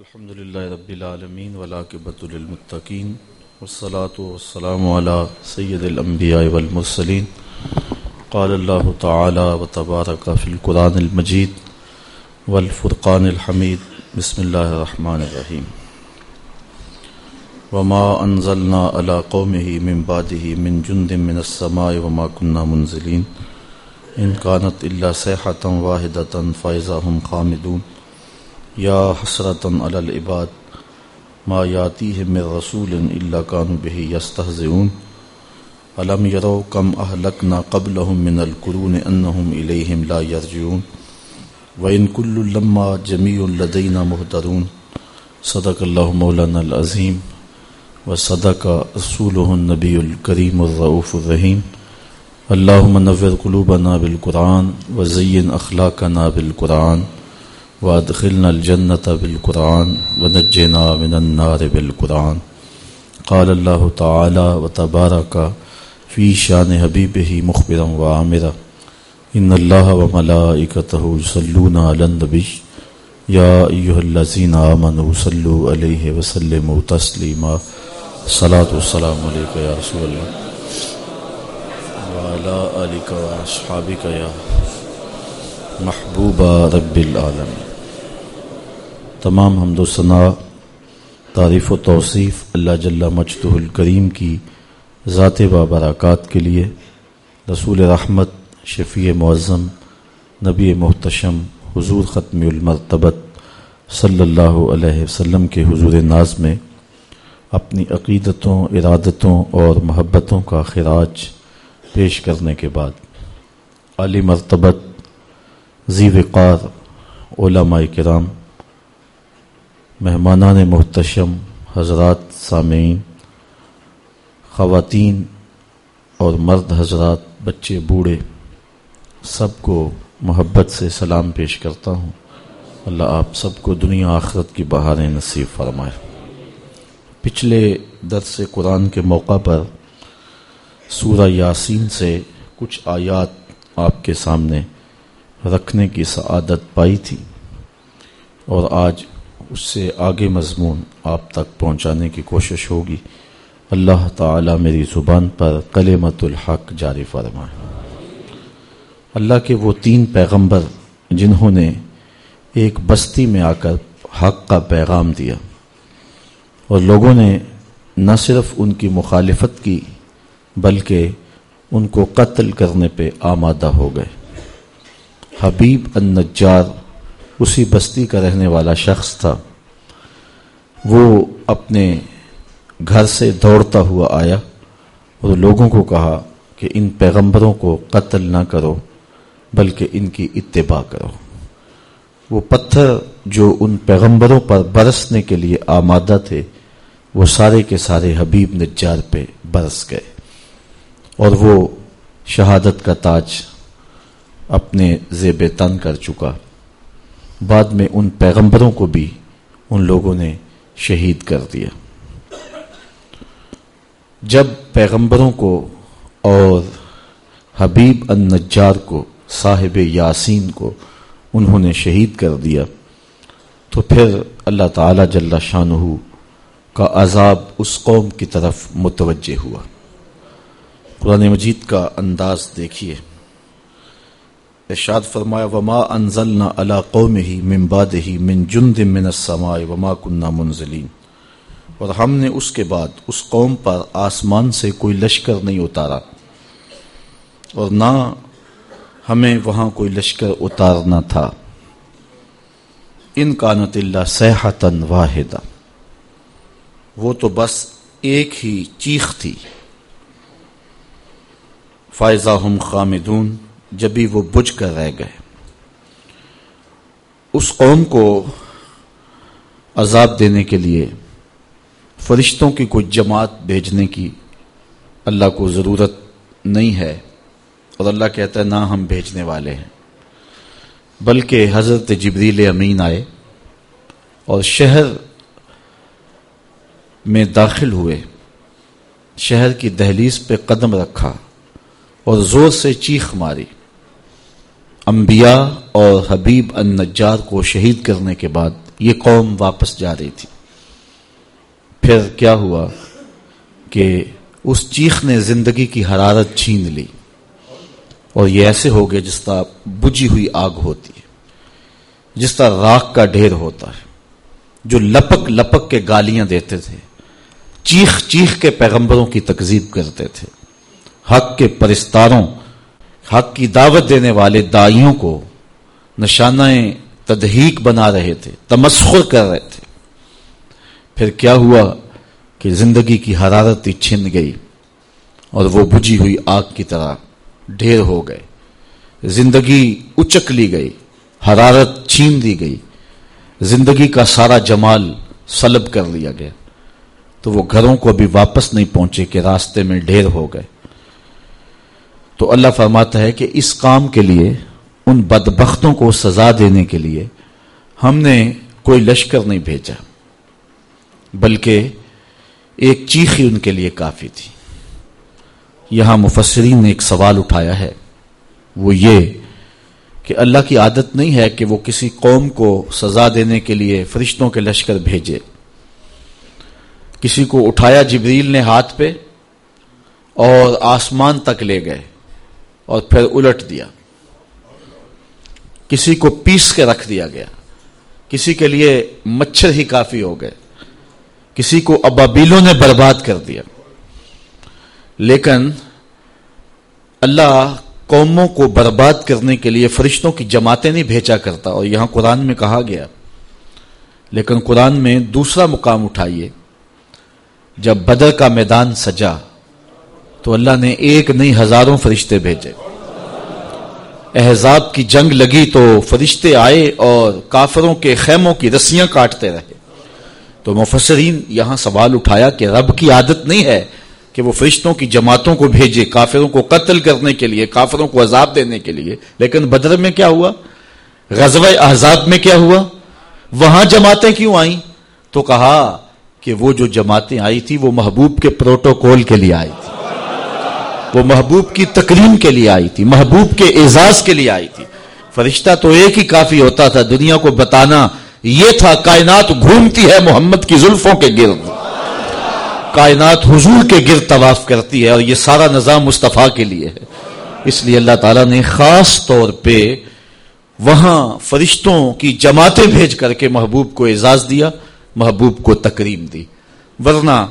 الحمد للہ رب العالمین ولاقبۃ المطقین والصلاة والسلام على سید الانبیاء والمرسلین. قال اللہ تعالی و تبارک فی القرآن المجید والفرقان الحمید. بسم اللہ الرحمن الرحیم. وما انزلنا على قومه من بعده من جند من السماء وما كنا منزلين ان كانت الا صيحه واحده فاذا هم خامدون. یا حسرتن علی العباد ما یاتیہم من رسول الا کانوا به یستهزئون الم یروا کم اهلکنا قبلهم من القرون انهم الیہم لا یرجعون۔ وان كل لما جميع لدينا محضرون صدق الله مولانا العظیم۔ وصدق رسوله النبی الكریم الرؤوف الرحیم۔ اللهم نور قلوبنا بالقرآن وزين اخلاقنا بالقرآن۔ وادخلنا الجنة بالقرآن ونجنا من النار بالقرآن قال الله تعالى وتبارك في شان حبيبه مخبرا وعامرا إن الله وملائكته يصلون على النبي يا أيها الذين آمنوا صلوا عليه وسلموا تسليما صلاة والسلام عليك يا رسول الله وعلى آلك وأصحابك يا محبوب رب العالمين تمام حمد و ثناء، تعریف و توصیف اللہ جل مجد الکریم کی ذات و کے لیے، رسول رحمت، شفیع معظم، نبی محتشم، حضور ختم المرتبت صلی اللہ علیہ وسلم کے حضور ناز میں اپنی عقیدتوں، ارادتوں اور محبتوں کا خراج پیش کرنے کے بعد۔ علی مرتبت، ذی وقار، علماء کرام مہمانان محتشم، حضرات سامعین، خواتین اور مرد حضرات، بچے، بوڑھے، سب کو محبت سے سلام پیش کرتا ہوں۔ اللہ آپ سب کو دنیا آخرت کی بہاریں نصیب فرمائے۔ پچھلے درس قرآن کے موقع پر سورہ یاسین سے کچھ آیات آپ کے سامنے رکھنے کی سعادت پائی تھی اور آج اس سے آگے مضمون آپ تک پہنچانے کی کوشش ہوگی۔ اللہ تعالی میری زبان پر کلمت الحق جاری فرمائے۔ اللہ کے وہ تین پیغمبر جنہوں نے ایک بستی میں آ کر حق کا پیغام دیا۔ اور لوگوں نے نہ صرف ان کی مخالفت کی، بلکہ ان کو قتل کرنے پہ آمادہ ہو گئے۔ حبیب النجار اسی بستی کا رہنے والا شخص تھا۔ وہ اپنے گھر سے دوڑتا ہوا آیا اور لوگوں کو کہا کہ ان پیغمبروں کو قتل نہ کرو، بلکہ ان کی اتباع کرو۔ وہ پتھر جو ان پیغمبروں پر برسنے کے لیے آمادہ تھے، وہ سارے کے سارے حبیب نجار پہ برس گئے۔ اور وہ شہادت کا تاج اپنے زیب تن کر چکا۔ بعد میں ان پیغمبروں کو بھی ان لوگوں نے شہید کر دیا۔ جب پیغمبروں کو اور حبیب النجار کو، صاحب یاسین کو انہوں نے شہید کر دیا، تو پھر اللہ تعالی جل شاہ کا عذاب اس قوم کی طرف متوجہ ہوا۔ قرآن مجید کا انداز دیکھیے۔ ارشاد فرمایا، وما انزلنا علی قومه من بعده من جند من السماء وما كنا منزلین اور ہم نے اس کے بعد اس قوم پر آسمان سے کوئی لشکر نہیں اتارا اور نہ ہمیں وہاں کوئی لشکر اتارنا تھا۔ ان کانت اللہ صحتن واحدہ۔ وہ تو بس ایک ہی چیخ تھی۔ فائزہ ہم خامدون جبھی وہ بجھ کر رہ گئے۔ اس قوم کو عذاب دینے کے لیے فرشتوں کی کوئی جماعت بھیجنے کی اللہ کو ضرورت نہیں ہے اور اللہ کہتا ہے، نہ ہم بھیجنے والے ہیں۔ بلکہ حضرت جبریل امین آئے اور شہر میں داخل ہوئے۔ شہر کی دہلیز پہ قدم رکھا اور زور سے چیخ ماری۔ انبیاء اور حبیب النجار کو شہید کرنے کے بعد یہ قوم واپس جا رہی تھی۔ پھر کیا ہوا کہ اس چیخ نے زندگی کی حرارت چھین لی اور یہ ایسے ہو گئے جس طرح بجھی ہوئی آگ ہوتی ہے، جس طرح راک کا ڈھیر ہوتا ہے، جو لپک لپک کے گالیاں دیتے تھے، چیخ چیخ کے پیغمبروں کی تکزیب کرتے تھے، حق کے پرستاروں حق کی دعوت دینے والے دائیوں کو نشانہ تدہیق بنا رہے تھے، تمسخر کر رہے تھے۔ پھر کیا ہوا کہ زندگی کی حرارت ہی چھن گئی اور وہ بجھی ہوئی آگ کی طرح ڈھیر ہو گئے۔ زندگی اچک لی گئی، حرارت چھین دی گئی۔ زندگی کا سارا جمال سلب کر لیا گیا۔ تو وہ گھروں کو ابھی واپس نہیں پہنچے کہ راستے میں ڈھیر ہو گئے۔ تو اللہ فرماتا ہے کہ اس کام کے لیے، ان بدبختوں کو سزا دینے کے لیے ہم نے کوئی لشکر نہیں بھیجا، بلکہ ایک چیخ ہی ان کے لیے کافی تھی۔ یہاں مفسرین نے ایک سوال اٹھایا ہے، وہ یہ کہ اللہ کی عادت نہیں ہے کہ وہ کسی قوم کو سزا دینے کے لیے فرشتوں کے لشکر بھیجے۔ کسی کو اٹھایا جبریل نے ہاتھ پہ اور آسمان تک لے گئے۔ اور پھر الٹ دیا۔ کسی کو پیس کے رکھ دیا گیا۔ کسی کے لیے مچھر ہی کافی ہو گئے۔ کسی کو ابابیلوں نے برباد کر دیا۔ لیکن اللہ قوموں کو برباد کرنے کے لیے فرشتوں کی جماعتیں نہیں بھیجا کرتا۔ اور یہاں قرآن میں کہا گیا۔ لیکن قرآن میں دوسرا مقام اٹھائیے۔ جب بدر کا میدان سجا تو اللہ نے ایک نہیں ہزاروں فرشتے بھیجے۔ احزاب کی جنگ لگی تو فرشتے آئے اور کافروں کے خیموں کی رسیاں کاٹتے رہے۔ تو مفسرین یہاں سوال اٹھایا کہ رب کی عادت نہیں ہے کہ وہ فرشتوں کی جماعتوں کو بھیجے، کافروں کو قتل کرنے کے لیے، کافروں کو عذاب دینے کے لیے۔ لیکن بدر میں کیا ہوا؟ غزوہ احزاب میں کیا ہوا؟ وہاں جماعتیں کیوں آئیں؟ تو کہا کہ وہ جو جماعتیں آئی تھی وہ محبوب کے پروٹوکول کے لیے آئی تھی وہ محبوب کی تکریم کے لیے آئی تھی، محبوب کے اعزاز کے لیے آئی تھی۔ فرشتہ تو ایک ہی کافی ہوتا تھا، دنیا کو بتانا یہ تھا، کائنات گھومتی ہے محمد کی زلفوں کے گرد۔ کائنات حضور کے گرد طواف کرتی ہے اور یہ سارا نظام مصطفیٰ کے لیے ہے۔ اس لیے اللہ تعالیٰ نے خاص طور پہ وہاں فرشتوں کی جماعتیں بھیج کر کے محبوب کو اعزاز دیا، محبوب کو تکریم دی۔ ورنہ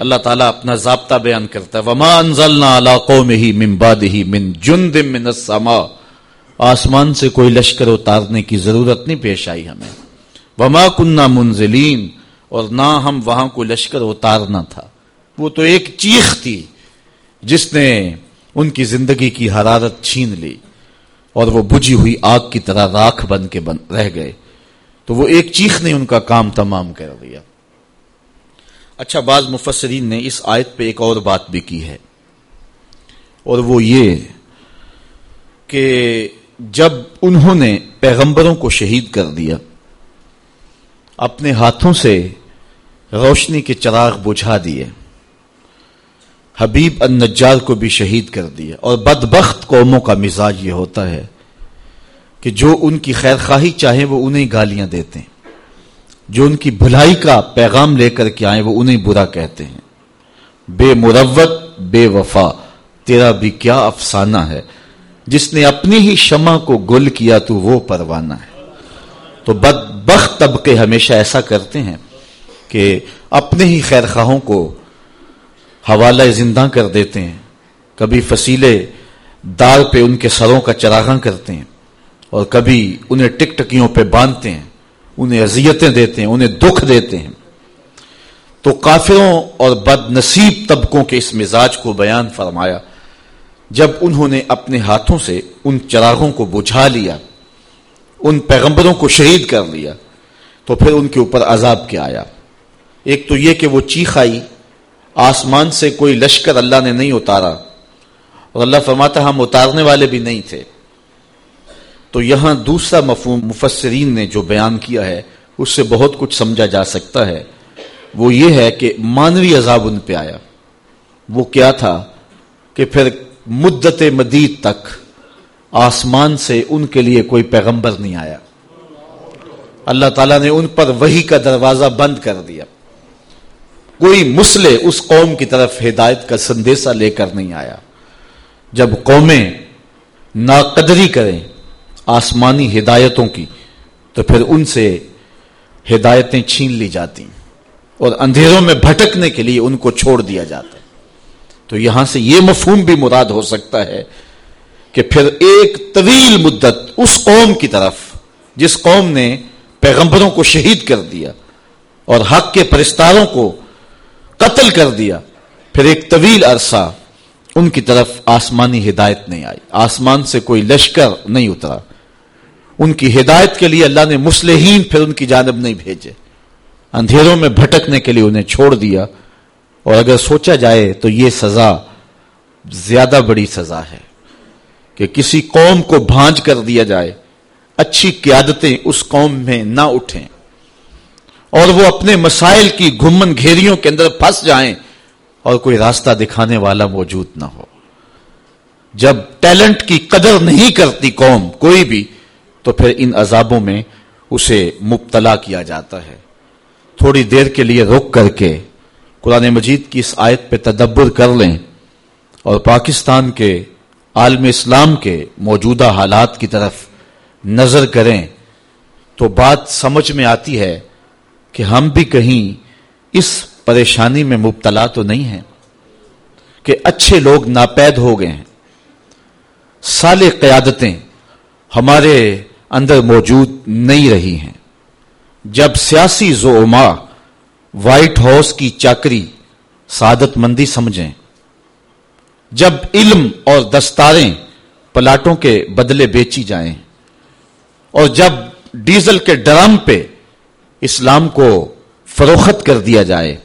اللہ تعالیٰ اپنا ضابطہ بیان کرتا ہے۔ وما انزلنا علی قومہ من بعدہ من جند من السماء۔ آسمان سے کوئی لشکر اتارنے کی ضرورت نہیں پیش آئی ہمیں۔ وما کننا منزلین اور نہ ہم وہاں کو لشکر اتارنا تھا۔ وہ تو ایک چیخ تھی جس نے ان کی زندگی کی حرارت چھین لی۔ اور وہ بجھی ہوئی آگ کی طرح راکھ بن کے بن رہ گئے۔ تو وہ ایک چیخ نے ان کا کام تمام کر دیا۔ اچھا بعض مفسرین نے اس آیت پہ ایک اور بات بھی کی ہے۔ اور وہ یہ کہ جب انہوں نے پیغمبروں کو شہید کر دیا، اپنے ہاتھوں سے روشنی کے چراغ بجھا دیے، حبیب النجار کو بھی شہید کر دیا۔ اور بدبخت قوموں کا مزاج یہ ہوتا ہے کہ جو ان کی خیر خواہی چاہیں وہ انہیں گالیاں دیتے ہیں۔ جو ان کی بھلائی کا پیغام لے کر کے آئیں وہ انہیں برا کہتے ہیں۔ بے مروت، بے وفا، تیرا بھی کیا افسانہ ہے؟ جس نے اپنی ہی شمع کو گل کیا تو وہ پروانہ ہے۔ تو بدبخت طبقے ہمیشہ ایسا کرتے ہیں کہ اپنے ہی خیر خواہوں کو حوالہ زندہ کر دیتے ہیں۔ کبھی فصیلے دار پہ ان کے سروں کا چراغاں کرتے ہیں اور کبھی انہیں ٹک ٹکیوں پہ باندھتے ہیں۔ انہیں اذیتیں دیتے ہیں، انہیں دکھ دیتے ہیں۔ تو کافروں اور بد نصیب طبقوں کے اس مزاج کو بیان فرمایا۔ جب انہوں نے اپنے ہاتھوں سے ان چراغوں کو بجھا لیا، ان پیغمبروں کو شہید کر لیا، تو پھر ان کے اوپر عذاب کیا آیا۔ ایک تو یہ کہ وہ چیخ آئی آسمان سے کوئی لشکر اللہ نے نہیں اتارا۔ اور اللہ فرماتا ہم اتارنے والے بھی نہیں تھے۔ تو یہاں دوسرا مفہوم مفسرین نے جو بیان کیا ہے، اس سے بہت کچھ سمجھا جا سکتا ہے۔ وہ یہ ہے کہ مانوی عذاب ان پہ آیا۔ وہ کیا تھا کہ پھر مدت مدید تک آسمان سے ان کے لیے کوئی پیغمبر نہیں آیا۔ اللہ تعالیٰ نے ان پر وہی کا دروازہ بند کر دیا۔ کوئی مسلح اس قوم کی طرف ہدایت کا سندیسہ لے کر نہیں آیا۔ جب قومیں ناقدری کریں آسمانی ہدایتوں کی، تو پھر ان سے ہدایتیں چھین لی جاتی اور اندھیروں میں بھٹکنے کے لیے ان کو چھوڑ دیا جاتا تو یہاں سے یہ مفہوم بھی مراد ہو سکتا ہے کہ پھر ایک طویل مدت اس قوم کی طرف، جس قوم نے پیغمبروں کو شہید کر دیا اور حق کے پرستاروں کو قتل کر دیا، پھر ایک طویل عرصہ ان کی طرف آسمانی ہدایت نہیں آئی۔ آسمان سے کوئی لشکر نہیں اترا۔ ان کی ہدایت کے لیے اللہ نے مسلحین پھر ان کی جانب نہیں بھیجے۔ اندھیروں میں بھٹکنے کے لیے انہیں چھوڑ دیا۔ اور اگر سوچا جائے تو یہ سزا زیادہ بڑی سزا ہے کہ کسی قوم کو بھانج کر دیا جائے۔ اچھی قیادتیں اس قوم میں نہ اٹھیں۔ اور وہ اپنے مسائل کی گھمن گھیریوں کے اندر پھنس جائیں۔ اور کوئی راستہ دکھانے والا موجود نہ ہو۔ جب ٹیلنٹ کی قدر نہیں کرتی قوم کوئی بھی، تو پھر ان عذابوں میں اسے مبتلا کیا جاتا ہے۔ تھوڑی دیر کے لیے روک کر کے قرآن مجید کی اس آیت پہ تدبر کر لیں اور پاکستان کے عالم اسلام کے موجودہ حالات کی طرف نظر کریں، تو بات سمجھ میں آتی ہے کہ ہم بھی کہیں اس پریشانی میں مبتلا تو نہیں ہیں کہ اچھے لوگ ناپید ہو گئے ہیں۔ سال قیادتیں ہمارے اندر موجود نہیں رہی ہیں۔ جب سیاسی زوما وائٹ ہاؤس کی چاکری سعادت مندی سمجھیں، جب علم اور دستاریں پلاٹوں کے بدلے بیچی جائیں، اور جب ڈیزل کے ڈرم پہ اسلام کو فروخت کر دیا جائے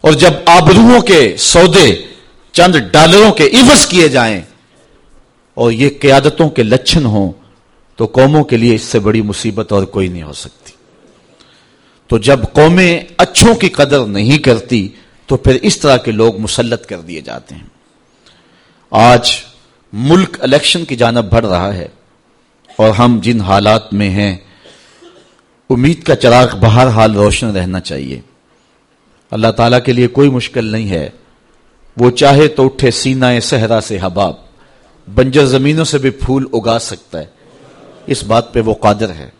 اور جب آبروؤں کے سودے چند ڈالروں کے عوض کیے جائیں اور یہ قیادتوں کے لچھن ہوں تو قوموں کے لیے اس سے بڑی مصیبت اور کوئی نہیں ہو سکتی۔ تو جب قومیں اچھوں کی قدر نہیں کرتی تو پھر اس طرح کے لوگ مسلط کر دیے جاتے ہیں۔ آج ملک الیکشن کی جانب بڑھ رہا ہے اور ہم جن حالات میں ہیں، امید کا چراغ بہر حال روشن رہنا چاہیے۔ اللہ تعالیٰ کے لیے کوئی مشکل نہیں ہے۔ وہ چاہے تو اٹھے سینا صحرا سے حباب، بنجر زمینوں سے بھی پھول اگا سکتا ہے۔ اس بات پہ وہ قادر ہے۔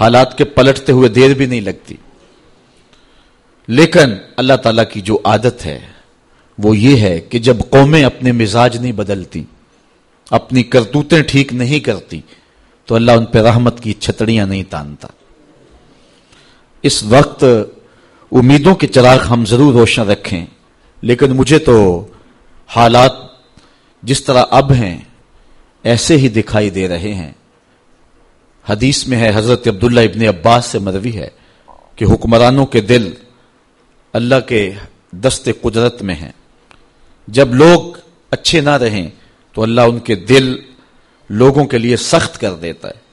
حالات کے پلٹتے ہوئے دیر بھی نہیں لگتی۔ لیکن اللہ تعالیٰ کی جو عادت ہے، وہ یہ ہے کہ جب قومیں اپنے مزاج نہیں بدلتی، اپنی کرتوتیں ٹھیک نہیں کرتی، تو اللہ ان پہ رحمت کی چھتڑیاں نہیں تانتا۔ اس وقت امیدوں کے چراغ ہم ضرور روشن رکھیں۔ لیکن مجھے تو حالات جس طرح اب ہیں، ایسے ہی دکھائی دے رہے ہیں۔ حدیث میں ہے، حضرت عبداللہ ابن عباس سے مروی ہے کہ حکمرانوں کے دل اللہ کے دست قدرت میں ہیں۔ جب لوگ اچھے نہ رہیں، تو اللہ ان کے دل لوگوں کے لیے سخت کر دیتا ہے۔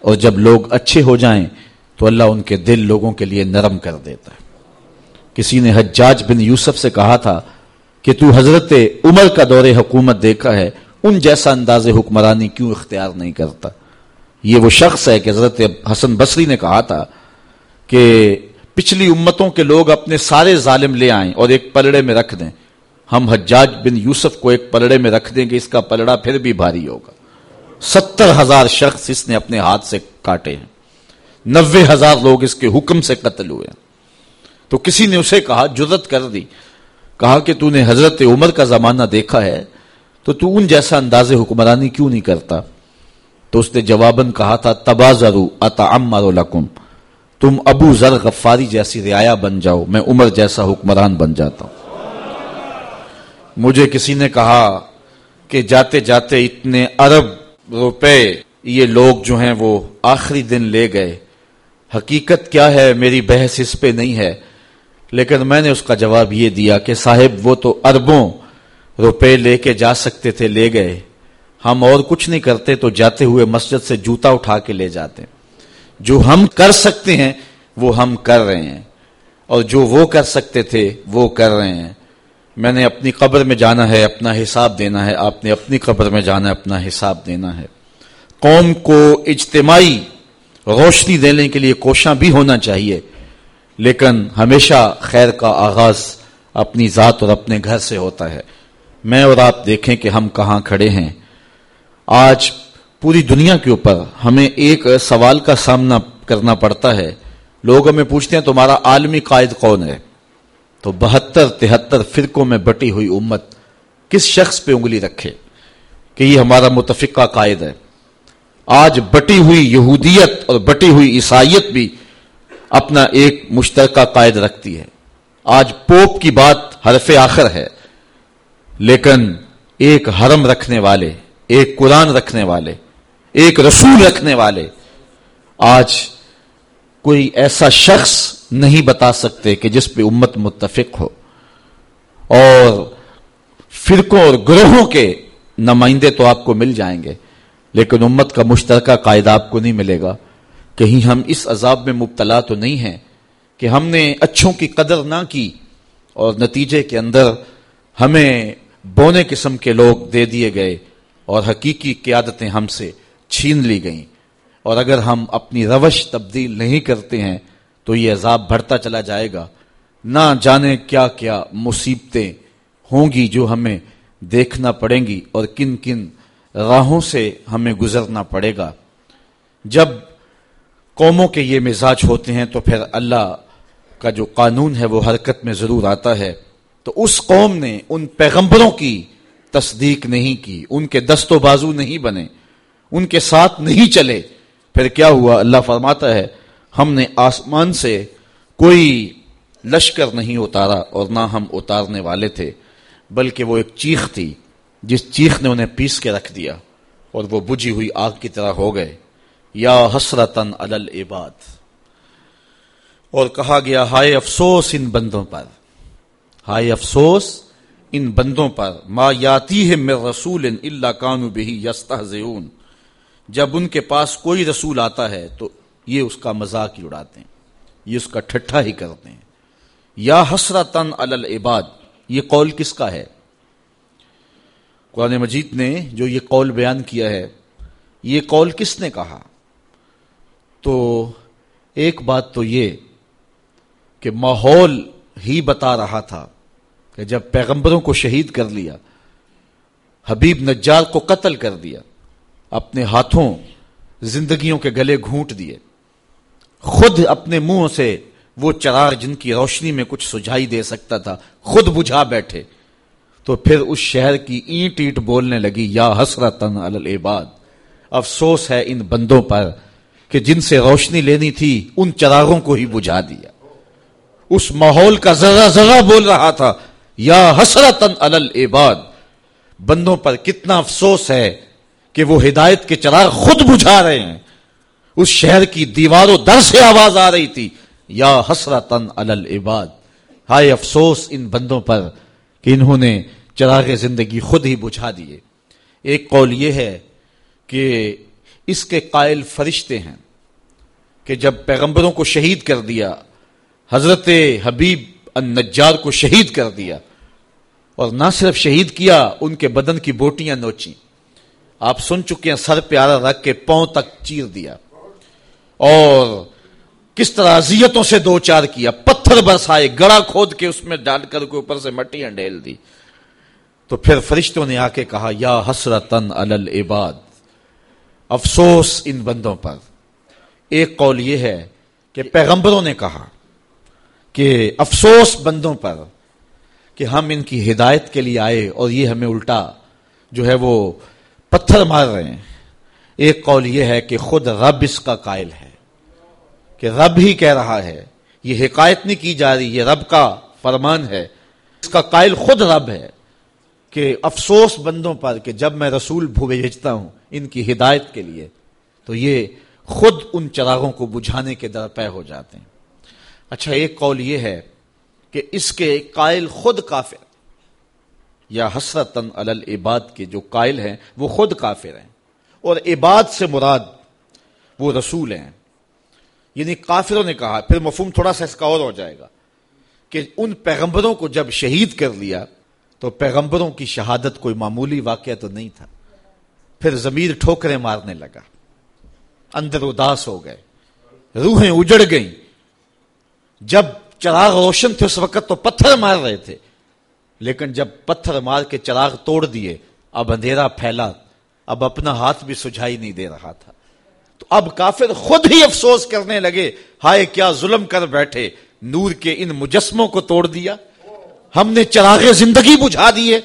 اور جب لوگ اچھے ہو جائیں تو اللہ ان کے دل لوگوں کے لیے نرم کر دیتا ہے۔ کسی نے حجاج بن یوسف سے کہا تھا کہ تو حضرت عمر کا دور حکومت دیکھا ہے، ان جیسا انداز حکمرانی کیوں اختیار نہیں کرتا؟ یہ وہ شخص ہے کہ حضرت حسن بصری نے کہا تھا کہ پچھلی امتوں کے لوگ اپنے سارے ظالم لے آئیں اور ایک پلڑے میں رکھ دیں۔ ہم حجاج بن یوسف کو ایک پلڑے میں رکھ دیں گے، اس کا پلڑا پھر بھی بھاری ہوگا۔ ستر ہزار شخص اس نے اپنے ہاتھ سے کاٹے ہیں۔ نوے ہزار لوگ اس کے حکم سے قتل ہوئے۔ تو کسی نے اسے کہا جرت کر دی۔ کہا کہ تو نے حضرت عمر کا زمانہ دیکھا ہے، تو تو ان جیسا انداز حکمرانی کیوں نہیں کرتا؟ تو اس نے جواباً کہا تھا تبا ضرو لکم۔ تم ابو ذر غفاری جیسی رعایا بن جاؤ، میں عمر جیسا حکمران بن جاتا ہوں۔ مجھے کسی نے کہا کہ جاتے جاتے اتنے ارب روپے یہ لوگ جو ہیں وہ آخری دن لے گئے۔ حقیقت کیا ہے؟ میری بحث اس پہ نہیں ہے۔ لیکن میں نے اس کا جواب یہ دیا کہ صاحب، وہ تو اربوں روپے لے کے جا سکتے تھے، لے گئے۔ ہم اور کچھ نہیں کرتے، تو جاتے ہوئے مسجد سے جوتا اٹھا کے لے جاتے۔ جو ہم کر سکتے ہیں، وہ ہم کر رہے ہیں۔ اور جو وہ کر سکتے تھے، وہ کر رہے ہیں۔ میں نے اپنی قبر میں جانا ہے، اپنا حساب دینا ہے۔ آپ نے اپنی قبر میں جانا ہے، اپنا حساب دینا ہے۔ قوم کو اجتماعی روشنی دینے کے لیے کوشاں بھی ہونا چاہیے۔ لیکن ہمیشہ خیر کا آغاز اپنی ذات اور اپنے گھر سے ہوتا ہے۔ میں اور آپ دیکھیں کہ ہم کہاں کھڑے ہیں۔ آج پوری دنیا کے اوپر ہمیں ایک سوال کا سامنا کرنا پڑتا ہے۔ لوگ ہمیں پوچھتے ہیں، تمہارا عالمی قائد کون ہے؟ تو بہتر تہتر فرقوں میں بٹی ہوئی امت کس شخص پہ انگلی رکھے کہ یہ ہمارا متفقہ قائد ہے؟ آج بٹی ہوئی یہودیت اور بٹی ہوئی عیسائیت بھی اپنا ایک مشترکہ قائد رکھتی ہے۔ آج پوپ کی بات حرف آخر ہے، لیکن ایک حرم رکھنے والے، ایک قرآن رکھنے والے، ایک رسول رکھنے والے، آج کوئی ایسا شخص نہیں بتا سکتے کہ جس پہ امت متفق ہو۔ اور فرقوں اور گروہوں کے نمائندے تو آپ کو مل جائیں گے۔ لیکن امت کا مشترکہ قائد آپ کو نہیں ملے گا کہیں ہم اس عذاب میں مبتلا تو نہیں ہیں کہ ہم نے اچھوں کی قدر نہ کی اور نتیجے کے اندر ہمیں بونے قسم کے لوگ دے دیے گئے اور حقیقی قیادتیں ہم سے چھین لی گئیں اور اگر ہم اپنی روش تبدیل نہیں کرتے ہیں تو یہ عذاب بڑھتا چلا جائے گا۔ نہ جانے کیا کیا مصیبتیں ہوں گی جو ہمیں دیکھنا پڑیں گی اور کن کن راہوں سے ہمیں گزرنا پڑے گا۔ جب قوموں کے یہ مزاج ہوتے ہیں تو پھر اللہ کا جو قانون ہے وہ حرکت میں ضرور آتا ہے۔ تو اس قوم نے ان پیغمبروں کی تصدیق نہیں کی، ان کے دست و بازو نہیں بنے، ان کے ساتھ نہیں چلے۔ پھر کیا ہوا؟ اللہ فرماتا ہے، ہم نے آسمان سے کوئی لشکر نہیں اتارا اور نہ ہم اتارنے والے تھے، بلکہ وہ ایک چیخ تھی۔ جس چیخ نے انہیں پیس کے رکھ دیا اور وہ بجھی ہوئی آگ کی طرح ہو گئے۔ یا حسرتن العباد۔ اور کہا گیا، ہائے افسوس ان بندوں پر۔ ہائے افسوس ان بندوں پر۔ ما یاتی ہے مر رسول اللہ کانو بہی یستا جب ان کے پاس کوئی رسول آتا ہے تو یہ اس کا مذاق ہی اڑاتے ہیں۔ یہ اس کا ٹھٹھا ہی کرتے ہیں۔ یا حسرتن العباد۔ یہ قول کس کا ہے؟ قرآن مجید نے جو یہ قول بیان کیا ہے، یہ قول کس نے کہا؟ تو ایک بات تو یہ کہ ماحول ہی بتا رہا تھا کہ جب پیغمبروں کو شہید کر لیا، حبیب نجار کو قتل کر دیا، اپنے ہاتھوں زندگیوں کے گلے گھونٹ دیے، خود اپنے منہ سے وہ چراغ جن کی روشنی میں کچھ سجائی دے سکتا تھا، خود بجھا بیٹھے۔ تو پھر اس شہر کی اینٹ اینٹ بولنے لگی، یا حسرتن العباد۔ افسوس ہے ان بندوں پر کہ جن سے روشنی لینی تھی، ان چراغوں کو ہی بجھا دیا۔ اس ماحول کا ذرا ذرا بول رہا تھا، یا حسرتن العباد۔ بندوں پر کتنا افسوس ہے کہ وہ ہدایت کے چراغ خود بجھا رہے ہیں۔ اس شہر کی دیواروں در سے آواز آ رہی تھی، یا حسرتن العباد۔ ہائے افسوس ان بندوں پر کہ انہوں نے چراغ زندگی خود ہی بجھا دیے۔ ایک قول یہ ہے کہ اس کے قائل فرشتے ہیں کہ جب پیغمبروں کو شہید کر دیا، حضرت حبیب النجار کو شہید کر دیا اور نہ صرف شہید کیا، ان کے بدن کی بوٹیاں نوچی آپ سن چکے ہیں، سر پیارا رکھ کے پاؤں تک چیر دیا۔ اور کس طرح اذیتوں سے دو چار کیا، پتھر برسائے، گڑا کھود کے اس میں ڈال کر کے اوپر سے مٹیاں ڈیل دی۔ تو پھر فرشتوں نے آ کے کہا، یا حسرتن العباد، افسوس ان بندوں پر۔ ایک قول یہ ہے کہ پیغمبروں نے کہا کہ افسوس بندوں پر کہ ہم ان کی ہدایت کے لیے آئے اور یہ ہمیں الٹا جو ہے وہ پتھر مار رہے ہیں۔ ایک قول یہ ہے کہ خود رب اس کا قائل ہے، کہ رب ہی کہہ رہا ہے، یہ حکایت نہیں کی جا رہی، یہ رب کا فرمان ہے۔ اس کا قائل خود رب ہے۔ کہ افسوس بندوں پر کہ جب میں رسول بھیجتا ہوں ان کی ہدایت کے لیے، تو یہ خود ان چراغوں کو بجھانے کے درپے ہو جاتے ہیں۔ اچھا ایک قول یہ ہے کہ اس کے قائل خود کافر یا حسرتن العباد کے جو قائل ہیں، وہ خود کافر ہیں۔ اور عباد سے مراد وہ رسول ہیں۔ یعنی کافروں نے کہا، پھر مفہوم تھوڑا سا اس کا اور ہو جائے گا کہ ان پیغمبروں کو جب شہید کر لیا تو پیغمبروں کی شہادت کوئی معمولی واقعہ تو نہیں تھا۔ پھر ضمیر ٹھوکریں مارنے لگا۔ اندر اداس ہو گئے۔ روحیں اجڑ گئیں۔ جب چراغ روشن تھے اس وقت تو پتھر مار رہے تھے۔ لیکن جب پتھر مار کے چراغ توڑ دیے، اب اندھیرا پھیلا۔ اب اپنا ہاتھ بھی سجھائی نہیں دے رہا تھا۔ تو اب کافر خود ہی افسوس کرنے لگے، ہائے کیا ظلم کر بیٹھے۔ نور کے ان مجسموں کو توڑ دیا۔ ہم نے چراغ زندگی بجھا دیے۔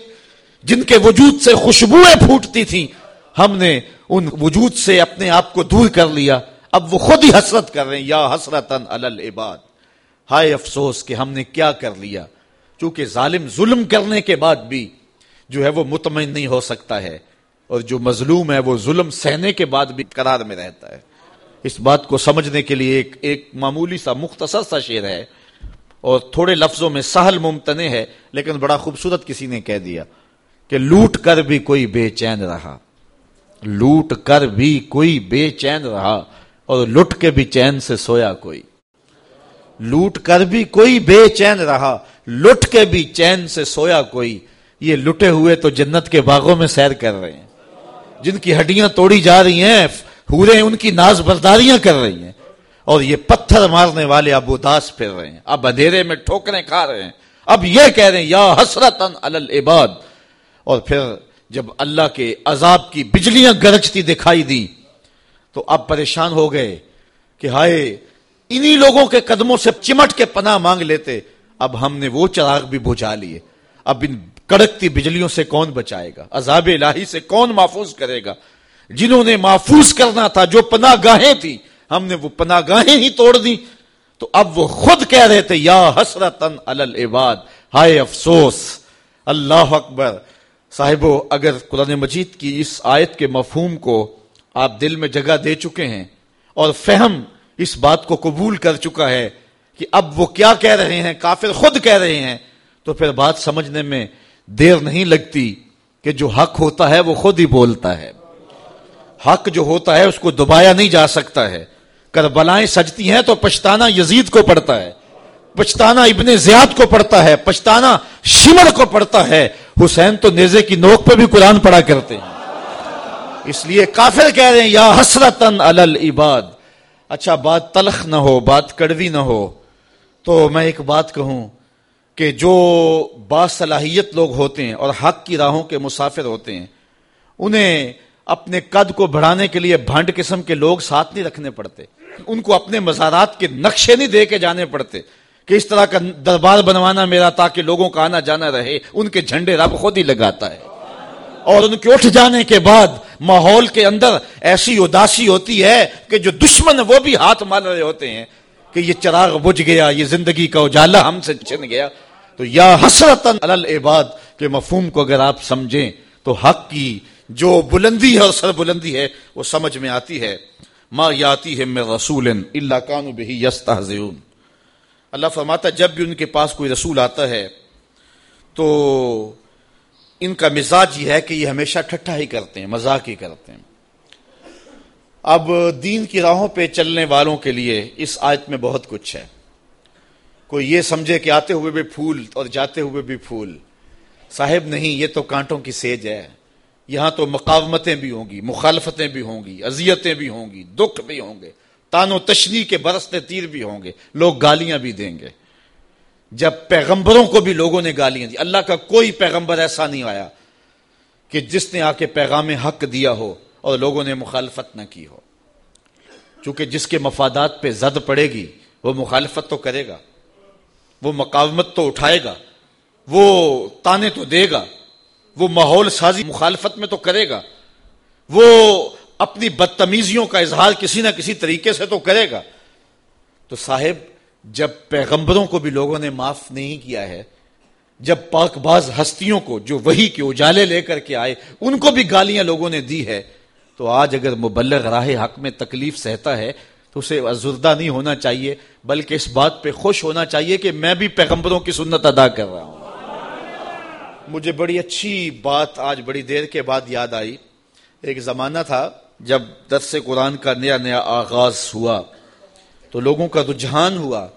جن کے وجود سے خوشبوئیں پھوٹتی تھیں، ہم نے ان وجود سے اپنے آپ کو دور کر لیا۔ اب وہ خود ہی حسرت کر رہے ہیں، یا حسرت العباد۔ ہائے افسوس کہ ہم نے کیا کر لیا۔ چونکہ ظالم ظلم کرنے کے بعد بھی جو ہے وہ مطمئن نہیں ہو سکتا ہے، اور جو مظلوم ہے وہ ظلم سہنے کے بعد بھی قرار میں رہتا ہے۔ اس بات کو سمجھنے کے لیے ایک ایک معمولی سا مختصر سا شعر ہے۔ اور تھوڑے لفظوں میں سہل ممتنے ہے، لیکن بڑا خوبصورت کسی نے کہہ دیا کہ لوٹ کر بھی کوئی بے چین رہا۔ لوٹ کر بھی کوئی بے چین رہا اور لٹ کے بھی چین سے سویا کوئی۔ لوٹ کر بھی کوئی بے چین رہا، لٹ کے بھی چین سے سویا کوئی۔ یہ لٹے ہوئے تو جنت کے باغوں میں سیر کر رہے ہیں۔ جن کی ہڈیاں توڑی جا رہی ہیں، ہورے ان کی ناز برداریاں کر رہی ہیں۔ اور یہ پتھر مارنے والے اب اداس پھر رہے ہیں۔ اب اندھیرے میں ٹھوکریں کھا رہے ہیں۔ اب یہ کہہ رہے ہیں، یا حسرت العباد۔ اور پھر جب اللہ کے عذاب کی بجلیاں گرجتی دکھائی دی تو اب پریشان ہو گئے کہ ہائے، انہی لوگوں کے قدموں سے چمٹ کے پناہ مانگ لیتے، اب ہم نے وہ چراغ بھی بجھا لیے۔ اب ان کڑکتی بجلیوں سے کون بچائے گا؟ عذاب الہی سے کون محفوظ کرے گا؟ جنہوں نے محفوظ کرنا تھا، جو پناہ گاہیں تھی ہم نے وہ پناہ گاہیں ہی توڑ دی تو اب وہ خود کہہ رہے تھے، یا حسرت العباد۔ ہائے افسوس۔ اللہ اکبر۔ صاحبو، اگر قرآن مجید کی اس آیت کے مفہوم کو آپ دل میں جگہ دے چکے ہیں اور فہم اس بات کو قبول کر چکا ہے کہ اب وہ کیا کہہ رہے ہیں، کافر خود کہہ رہے ہیں، تو پھر بات سمجھنے میں دیر نہیں لگتی کہ جو حق ہوتا ہے وہ خود ہی بولتا ہے۔ حق جو ہوتا ہے اس کو دبایا نہیں جا سکتا ہے۔ کربلائیں سجتی ہیں تو پچھتانا یزید کو پڑتا ہے پچھتانا ابن زیاد کو پڑتا ہے پچھتانا شمر کو پڑتا ہے۔ حسین تو نیزے کی نوک پہ بھی قرآن پڑھا کرتے ہیں۔ اس لیے کافر کہہ رہے ہیں، یا حسرتن العباد۔ اچھا بات تلخ نہ ہو، بات کڑوی نہ ہو۔ تو میں ایک بات کہوں کہ جو باصلاحیت لوگ ہوتے ہیں اور حق کی راہوں کے مسافر ہوتے ہیں، انہیں اپنے قد کو بڑھانے کے لیے بھنڈ قسم کے لوگ ساتھ نہیں رکھنے پڑتے۔ ان کو اپنے مزارات کے نقشے نہیں دے کے جانے پڑتے کہ اس طرح کا دربار بنوانا میرا تاکہ لوگوں کا آنا جانا رہے، ان کے جھنڈے رب خود ہی لگاتا ہے۔ اور ان کے اٹھ جانے کے بعد ماحول کے اندر ایسی اداسی ہوتی ہے کہ جو دشمن وہ بھی ہاتھ مار رہے ہوتے ہیں کہ یہ چراغ بجھ گیا، یہ زندگی کا اجالا ہم سے چھن گیا۔ تو یا حسرت العباد کے مفہوم کو اگر آپ سمجھیں تو حق کی جو بلندی ہے اور سر بلندی ہے وہ سمجھ میں آتی ہے۔ ما یاتی ہے میں رسول اللہ کانو بہی یستا اللہ فرماتا جب بھی ان کے پاس کوئی رسول آتا ہے، تو ان کا مزاج یہ ہے کہ یہ ہمیشہ ٹھٹھا ہی کرتے ہیں، مذاق ہی کرتے ہیں۔ اب دین کی راہوں پہ چلنے والوں کے لیے اس آیت میں بہت کچھ ہے۔ کوئی یہ سمجھے کہ آتے ہوئے بھی پھول اور جاتے ہوئے بھی پھول، صاحب نہیں، یہ تو کانٹوں کی سیج ہے۔ یہاں تو مقاومتیں بھی ہوں گی، مخالفتیں بھی ہوں گی، اذیتیں بھی ہوں گی، دکھ بھی ہوں گے تان و تشنی کے برستے تیر بھی ہوں گے، لوگ گالیاں بھی دیں گے۔ جب پیغمبروں کو بھی لوگوں نے گالیاں دی، اللہ کا کوئی پیغمبر ایسا نہیں آیا کہ جس نے آ کے پیغام حق دیا ہو اور لوگوں نے مخالفت نہ کی ہو۔ چونکہ جس کے مفادات پہ زد پڑے گی، وہ مخالفت تو کرے گا، وہ مقاومت تو اٹھائے گا، وہ تانے تو دے گا۔ وہ ماحول سازی مخالفت میں تو کرے گا۔ وہ اپنی بدتمیزیوں کا اظہار کسی نہ کسی طریقے سے تو کرے گا۔ تو صاحب، جب پیغمبروں کو بھی لوگوں نے معاف نہیں کیا ہے، جب پاک باز ہستیوں کو جو وہی کے اجالے لے کر کے آئے، ان کو بھی گالیاں لوگوں نے دی ہے، تو آج اگر مبلغ راہ حق میں تکلیف سہتا ہے، تو اسے ازردہ نہیں ہونا چاہیے، بلکہ اس بات پہ خوش ہونا چاہیے کہ میں بھی پیغمبروں کی سنت ادا کر رہا ہوں۔ مجھے بڑی اچھی بات آج بڑی دیر کے بعد یاد آئی۔ ایک زمانہ تھا جب درس قرآن کا نیا نیا آغاز ہوا، تو لوگوں کا رجحان ہوا۔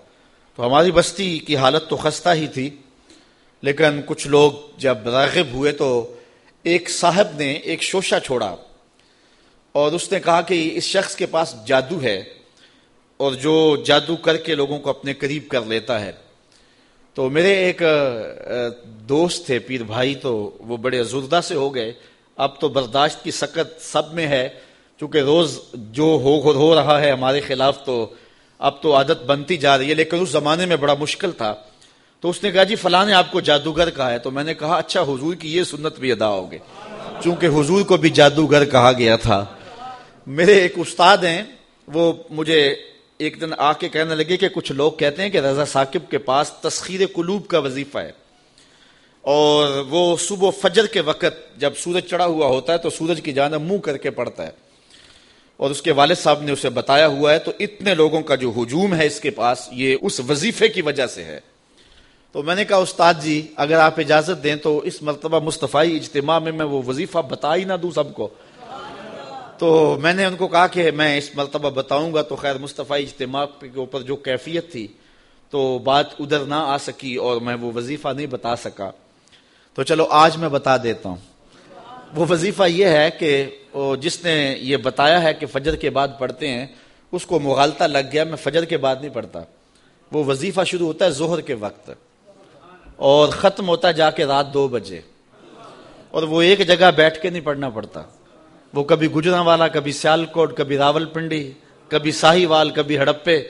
تو ہماری بستی کی حالت تو خستہ ہی تھی، لیکن کچھ لوگ جب راغب ہوئے تو ایک صاحب نے ایک شوشہ چھوڑا اور اس نے کہا کہ اس شخص کے پاس جادو ہے اور جو جادو کر کے لوگوں کو اپنے قریب کر لیتا ہے۔ تو میرے ایک دوست تھے، پیر بھائی تو وہ بڑے ازردہ سے ہو گئے۔ اب تو برداشت کی سکت سب میں ہے، چونکہ روز جو ہو ہو رہا ہے ہمارے خلاف تو اب تو عادت بنتی جا رہی ہے، لیکن اس زمانے میں بڑا مشکل تھا۔ تو اس نے کہا جی فلاں نے آپ کو جادوگر کہا ہے۔ تو میں نے کہا اچھا حضور کی یہ سنت بھی ادا ہوگی۔ چونکہ حضور کو بھی جادوگر کہا گیا تھا۔ میرے ایک استاد ہیں، وہ مجھے ایک دن آ کے کہنے لگے کہ کچھ لوگ کہتے ہیں کہ رضا ثاقب کے پاس تسخیر قلوب کا وظیفہ ہے۔ اور وہ صبح و فجر کے وقت جب سورج چڑھا ہوا ہوتا ہے تو سورج کی جانب منہ کر کے پڑتا ہے۔ اور اس کے والد صاحب نے اسے بتایا ہوا ہے تو اتنے لوگوں کا جو ہجوم ہے اس کے پاس یہ اس وظیفے کی وجہ سے ہے۔ تو میں نے کہا، استاد جی اگر آپ اجازت دیں تو اس مرتبہ مصطفی اجتماع میں میں وہ وظیفہ بتا ہی نہ دوں سب کو۔ تو میں نے ان کو کہا کہ میں اس مرتبہ بتاؤں گا تو خیر مصطفی اجتماع کے اوپر جو کیفیت تھی تو بات ادھر نہ آ سکی اور میں وہ وظیفہ نہیں بتا سکا۔ تو چلو آج میں بتا دیتا ہوں۔ وہ وظیفہ یہ ہے کہ جس نے یہ بتایا ہے کہ فجر کے بعد پڑھتے ہیں، اس کو مغالطہ لگ گیا، میں فجر کے بعد نہیں پڑھتا۔ وہ وظیفہ شروع ہوتا ہے زہر کے وقت اور ختم ہوتا ہے جا کے رات دو بجے۔ اور وہ ایک جگہ بیٹھ کے نہیں پڑھنا پڑتا۔ وہ کبھی گجرا والا کبھی سیال کوٹ کبھی راول پنڈی کبھی ساہی وال کبھی ہڑپے،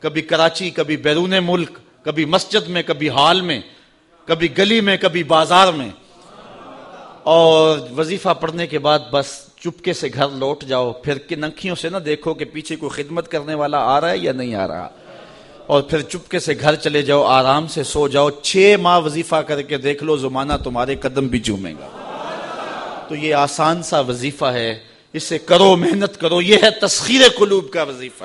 کبھی کراچی، کبھی بیرون ملک، کبھی مسجد میں، کبھی ہال میں، کبھی گلی میں، کبھی بازار میں۔ اور وظیفہ پڑھنے کے بعد بس چپکے سے گھر لوٹ جاؤ۔ پھر کن انکھیوں سے نہ دیکھو کہ پیچھے کوئی خدمت کرنے والا آ رہا ہے یا نہیں آ رہا۔ اور پھر چپکے سے گھر چلے جاؤ، آرام سے سو جاؤ۔ چھ ماہ وظیفہ کر کے دیکھ لو، زمانہ تمہارے قدم بھی چومے گا۔ تو یہ آسان سا وظیفہ ہے اسے کرو، محنت کرو، یہ ہے تسخیر قلوب کا وظیفہ۔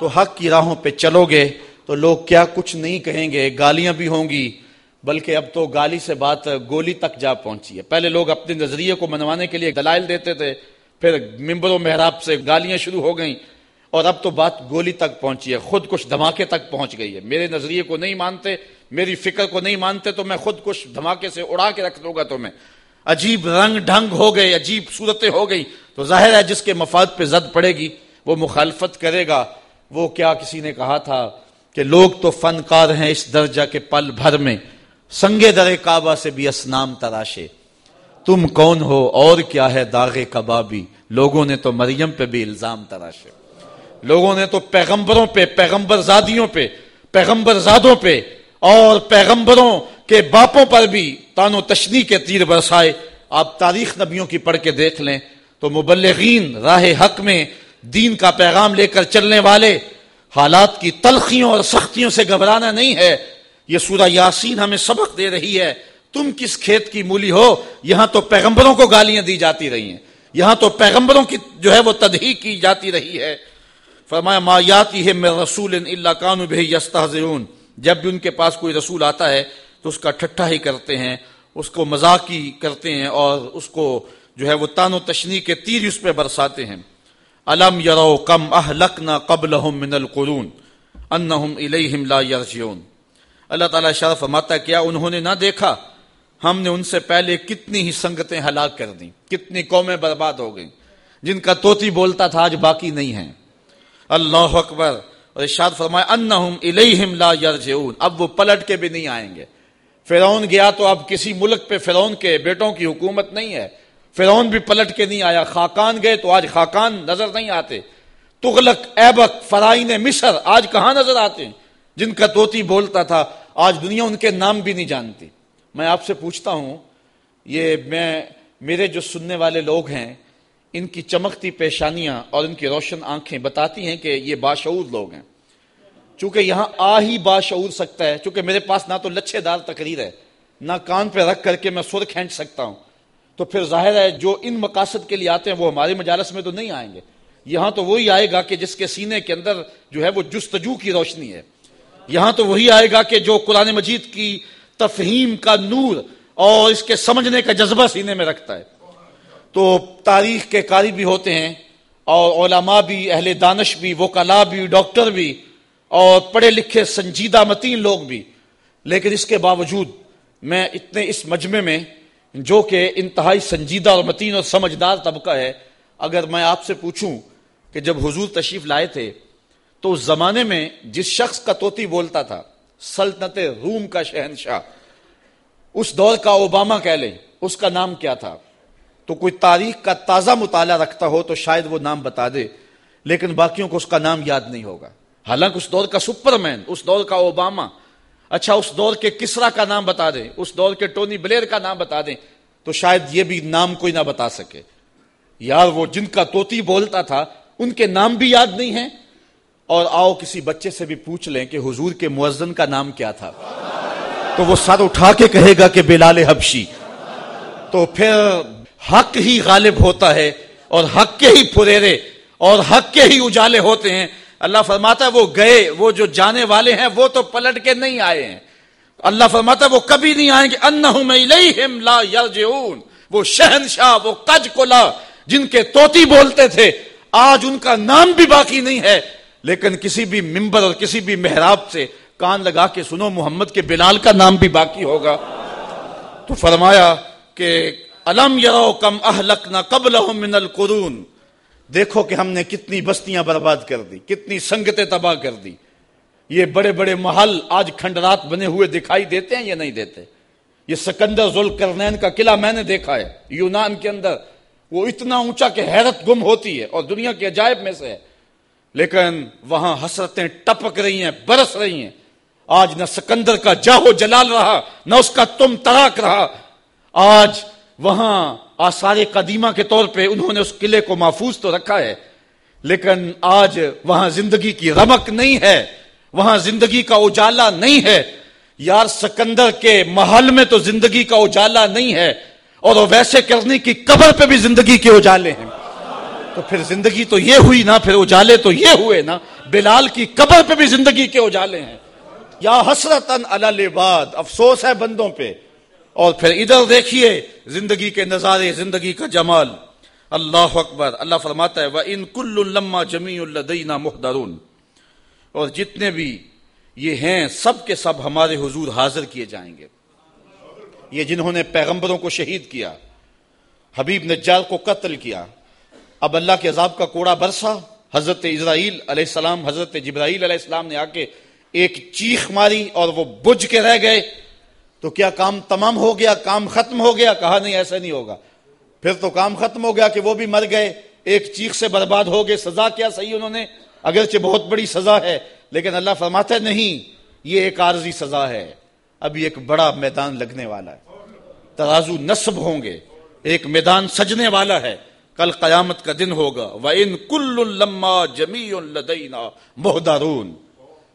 تو حق کی راہوں پہ چلو گے، تو لوگ کیا کچھ نہیں کہیں گے، گالیاں بھی ہوں گی۔ بلکہ اب تو گالی سے بات گولی تک جا پہنچی ہے۔ پہلے لوگ اپنے نظریے کو منوانے کے لیے دلائل دیتے تھے، پھر ممبر و محراب سے گالیاں شروع ہو گئیں۔ اور اب تو بات گولی تک پہنچی ہے، خود کچھ دھماکے تک پہنچ گئی ہے۔ میرے نظریے کو نہیں مانتے، میری فکر کو نہیں مانتے، تو میں خود کچھ دھماکے سے اڑا کے رکھ دوں گا تمہیں۔ عجیب رنگ ڈھنگ ہو گئے، عجیب صورتیں ہو گئی تو ظاہر ہے جس کے مفاد پہ زد پڑے گی، وہ مخالفت کرے گا۔ وہ کیا کسی نے کہا تھا کہ لوگ تو فنکار ہیں اس درجہ کے پل بھر میں۔ سنگے در کعبہ سے بھی اسنام تراشے۔ تم کون ہو؟ اور کیا ہے داغ کبابی؟ لوگوں نے تو مریم پہ بھی الزام تراشے۔ لوگوں نے تو پیغمبروں پہ، پیغمبر زادیوں پہ، پیغمبر زادوں پہ اور پیغمبروں کے باپوں پر بھی تان و تشنی کے تیر برسائے، آپ تاریخ نبیوں کی پڑھ کے دیکھ لیں تو مبلغین راہ حق میں دین کا پیغام لے کر چلنے والے حالات کی تلخیوں اور سختیوں سے گھبرانا نہیں ہے۔ یہ سورہ یاسین ہمیں سبق دے رہی ہے۔ تم کس کھیت کی مولی ہو؟ یہاں تو پیغمبروں کو گالیاں دی جاتی رہی ہیں۔ یہاں تو پیغمبروں کی جو ہے وہ تدہیق کی جاتی رہی ہے۔ فرمایا، ما یاتی ہے میں رسول اللہ کانو بھائی جب بھی ان کے پاس کوئی رسول آتا ہے تو اس کا ٹھٹھا ہی کرتے ہیں، اس کو مذاق ہی کرتے ہیں اور اس کو جو ہے وہ تان و تشنی کے تیر اس پہ برساتے ہیں۔ علم یرو کم اہلکنا قبل من القرون انہم الیہم لا یرجعون۔ اللہ تعالیٰ شرف ماتا کیا انہوں نے نہ دیکھا؟ ہم نے ان سے پہلے کتنی ہی سنگتیں ہلاک کر دیں، کتنی قومیں برباد ہو گئیں، جن کا توتی بولتا تھا آج باقی نہیں ہے۔ اللہ اکبر۔ اور ارشاد فرمائے انہم الیہم لا یرجعون۔ اب وہ پلٹ کے بھی نہیں آئیں گے۔ فرعون گیا تو اب کسی ملک پہ فرعون کے بیٹوں کی حکومت نہیں ہے۔ فرعون بھی پلٹ کے نہیں آیا۔ خاکان گئے تو آج خاکان نظر نہیں آتے۔ تغلق، ایبک فرائن مصر آج کہاں نظر آتے ہیں؟ جن کا توتی بولتا تھا، آج دنیا ان کے نام بھی نہیں جانتی۔ میں آپ سے پوچھتا ہوں، یہ میں، میرے جو سننے والے لوگ ہیں، ان کی چمکتی پیشانیاں اور ان کی روشن آنکھیں بتاتی ہیں کہ یہ باشعور لوگ ہیں۔ چونکہ یہاں آ ہی باشعور سکتا ہے، چونکہ میرے پاس نہ تو لچھے دار تقریر ہے، نہ کان پہ رکھ کر کے میں سر کھینچ سکتا ہوں۔ تو پھر ظاہر ہے، جو ان مقاصد کے لیے آتے ہیں، وہ ہمارے مجالس میں تو نہیں آئیں گے۔ یہاں تو وہی آئے گا کہ جس کے سینے کے اندر جو ہے وہ جستجو کی روشنی ہے۔ یہاں تو وہی آئے گا کہ جو قرآن مجید کی تفہیم کا نور اور اس کے سمجھنے کا جذبہ سینے میں رکھتا ہے۔ تو تاریخ کے قاری بھی ہوتے ہیں اور علماء بھی، اہل دانش بھی وکلا بھی، ڈاکٹر بھی اور پڑھے لکھے سنجیدہ متین لوگ بھی۔ لیکن اس کے باوجود میں اتنے اس مجمع میں جو کہ انتہائی سنجیدہ اور متین اور سمجھدار طبقہ ہے، اگر میں آپ سے پوچھوں کہ جب حضور تشریف لائے تھے، تو اس زمانے میں جس شخص کا توتی بولتا تھا، سلطنت روم کا شہنشاہ، اس دور کا اوباما کہہ لیں، اس کا نام کیا تھا؟ تو کوئی تاریخ کا تازہ مطالعہ رکھتا ہو تو شاید وہ نام بتا دے، لیکن باقیوں کو اس کا نام یاد نہیں ہوگا۔ حالانکہ اس دور کا سپر مین اس دور کا اوباما اچھا اس دور کے کسرا کا نام بتا دیں، اس دور کے ٹونی بلیر کا نام بتا دیں، تو شاید یہ بھی نام کوئی نہ بتا سکے۔ یار، وہ جن کا توتی بولتا تھا، ان کے نام بھی یاد نہیں ہیں۔ اور آؤ کسی بچے سے بھی پوچھ لیں کہ حضور کے مؤذن کا نام کیا تھا۔ تو وہ سر اٹھا کے کہے گا کہ بلال حبشی۔ تو پھر حق ہی غالب ہوتا ہے اور حق کے ہی پھریرے اور حق کے ہی اجالے ہوتے ہیں۔ اللہ فرماتا ہے وہ گئے، وہ جو جانے والے ہیں، وہ تو پلٹ کے نہیں آئے ہیں۔ اللہ فرماتا ہے وہ کبھی نہیں آئیں گے۔ انہم الیہم لا یرجعون۔ وہ شہنشاہ، وہ قج کلا جن کے توتی بولتے تھے۔ آج ان کا نام بھی باقی نہیں ہے۔ لیکن کسی بھی ممبر اور کسی بھی محراب سے کان لگا کے سنو، محمد کے بلال کا نام بھی باقی ہوگا۔ تو فرمایا کہ، الم یرو کم اہلک نہ قبل من القرون۔ دیکھو کہ ہم نے کتنی بستیاں برباد کر دی، کتنی سنگتیں تباہ کر دی۔ یہ بڑے بڑے محل آج کھنڈرات بنے ہوئے دکھائی دیتے ہیں یا نہیں دیتے؟ یہ سکندر ذل کا قلعہ میں نے دیکھا ہے، یونان کے اندر۔ وہ اتنا اونچا کہ حیرت گم ہوتی ہے اور دنیا کے عجائب میں سے ہے۔ لیکن وہاں حسرتیں ٹپک رہی ہیں، برس رہی ہیں۔ آج نہ سکندر کا جاہو جلال رہا، نہ اس کا تم تراک رہا۔ آج وہاں آثار قدیمہ کے طور پہ انہوں نے اس قلعے کو محفوظ تو رکھا ہے، لیکن آج وہاں زندگی کی رمک نہیں ہے، وہاں زندگی کا اجالا نہیں ہے۔ یار سکندر کے محل میں تو زندگی کا اجالا نہیں ہے، اور وہ ویسے کرنے کی قبر پہ بھی زندگی کے اجالے ہیں۔ تو پھر زندگی تو یہ ہوئی نا، پھر اجالے تو یہ ہوئے نا۔ بلال کی قبر پہ بھی زندگی کے اجالے ہیں۔ یا حسرت الباد افسوس ہے بندوں پہ۔ اور پھر ادھر دیکھیے زندگی کے نظارے، زندگی کا جمال۔ اللہ اکبر۔ اللہ فرماتا ہے وہ ان کل الما جمی الدینہ محدرون اور جتنے بھی یہ ہیں، سب کے سب ہمارے حضور حاضر کیے جائیں گے۔ یہ جنہوں نے پیغمبروں کو شہید کیا، حبیب نجار کو قتل کیا۔ اب اللہ کے عذاب کا کوڑا برسا۔ حضرت اسرائیل علیہ السلام، حضرت جبرائیل علیہ السلام نے آ کے ایک چیخ ماری اور وہ بج کے رہ گئے۔ تو کیا کام تمام ہو گیا؟ کام ختم ہو گیا؟ کہا نہیں، ایسا نہیں ہوگا۔ پھر تو کام ختم ہو گیا کہ وہ بھی مر گئے، ایک چیخ سے برباد ہو گئے، سزا کیا صحیح انہوں نے؟ اگرچہ بہت بڑی سزا ہے، لیکن اللہ فرماتا ہے، نہیں، یہ ایک عارضی سزا ہے۔ ابھی ایک بڑا میدان لگنے والا ہے۔ ترازو نصب ہوں گے۔ ایک میدان سجنے والا ہے۔ کل قیامت کا دن ہوگا۔ وہ ان کل جمی الدینہ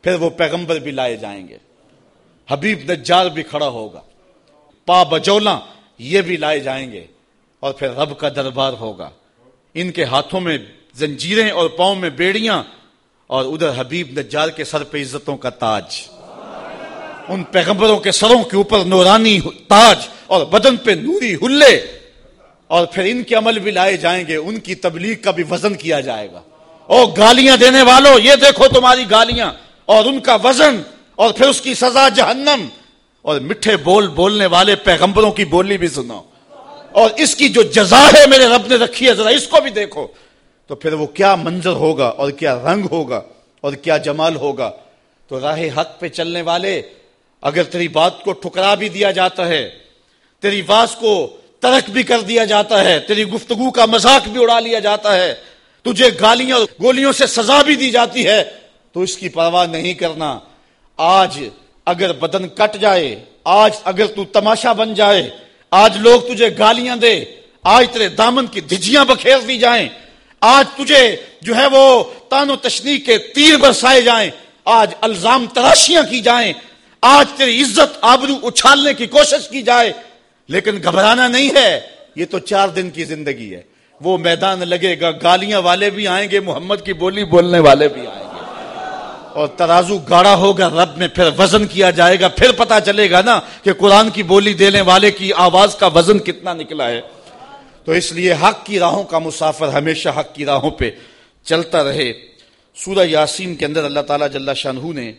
پھر وہ پیغمبر بھی لائے جائیں گے۔ حبیب نجار بھی کھڑا ہوگا۔ پا بجولا یہ بھی لائے جائیں گے اور پھر رب کا دربار ہوگا۔ ان کے ہاتھوں میں زنجیریں اور پاؤں میں بیڑیاں اور ادھر حبیب نجار کے سر پہ عزتوں کا تاج۔ ان پیغمبروں کے سروں کے اوپر نورانی تاج اور بدن پہ نوری ہلے اور پھر ان کے عمل بھی لائے جائیں گے۔ ان کی تبلیغ کا بھی وزن کیا جائے گا۔ او گالیاں دینے والوں یہ دیکھو تمہاری گالیاں اور ان کا وزن۔ اور پھر اس کی سزا جہنم اور میٹھے بول بولنے والے پیغمبروں کی بولی بھی سنو اور اس کی جو جزا ہے میرے رب نے رکھی ہے، ذرا اس کو بھی دیکھو۔ تو پھر وہ کیا منظر ہوگا اور کیا رنگ ہوگا اور کیا جمال ہوگا؟ تو راہ حق پہ چلنے والے، اگر تیری بات کو ٹھکرا بھی دیا جاتا ہے، تیری باز کو ترک بھی کر دیا جاتا ہے، تیری گفتگو کا مذاق بھی اڑا لیا جاتا ہے، تجھے گالیاں گولیوں سے سزا بھی دی جاتی ہے، تو اس کی پرواہ نہیں کرنا۔ آج اگر بدن کٹ جائے، آج اگر تو تماشا بن جائے، آج لوگ تجھے گالیاں دے، آج تیرے دامن کی دھجیاں بکھیر دی جائیں، آج تجھے جو ہے وہ تان و تشنی کے تیر برسائے جائیں، آج الزام تراشیاں کی جائیں، آج تیری عزت آبرو اچھالنے کی کوشش کی جائے۔ لیکن گھبرانا نہیں ہے، یہ تو چار دن کی زندگی ہے۔ وہ میدان لگے گا، گالیاں والے بھی آئیں گے، محمد کی بولی بولنے والے بھی آئیں گے۔ اور ترازو گاڑا ہوگا، رب میں پھر وزن کیا جائے گا، پھر پتا چلے گا نا کہ قرآن کی بولی دینے والے کی آواز کا وزن کتنا نکلا ہے۔ تو اس لیے حق کی راہوں کا مسافر ہمیشہ حق کی راہوں پہ چلتا رہے۔ سورہ یاسین کے اندر اللہ تعالیٰ جل شاہ نے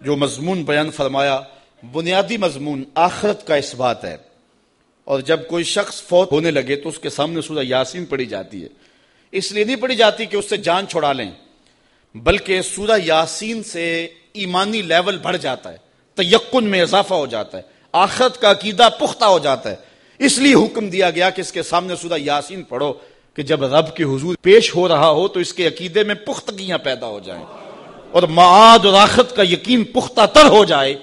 جو مضمون بیان فرمایا، بنیادی مضمون آخرت کا اس بات ہے۔ اور جب کوئی شخص فوت ہونے لگے تو اس کے سامنے سورہ یاسین پڑھی جاتی ہے۔ اس لیے نہیں پڑھی جاتی کہ اس سے جان چھوڑا لیں۔ بلکہ سورہ یاسین سے ایمانی لیول بڑھ جاتا ہے، تیقن میں اضافہ ہو جاتا ہے، آخرت کا عقیدہ پختہ ہو جاتا ہے۔ اس لیے حکم دیا گیا کہ اس کے سامنے سورہ یاسین پڑھو کہ جب رب کے حضور پیش ہو رہا ہو تو اس کے عقیدے میں پختگیاں پیدا ہو جائیں۔ اور معاد اور آخرت کا یقین پختہ تر ہو جائے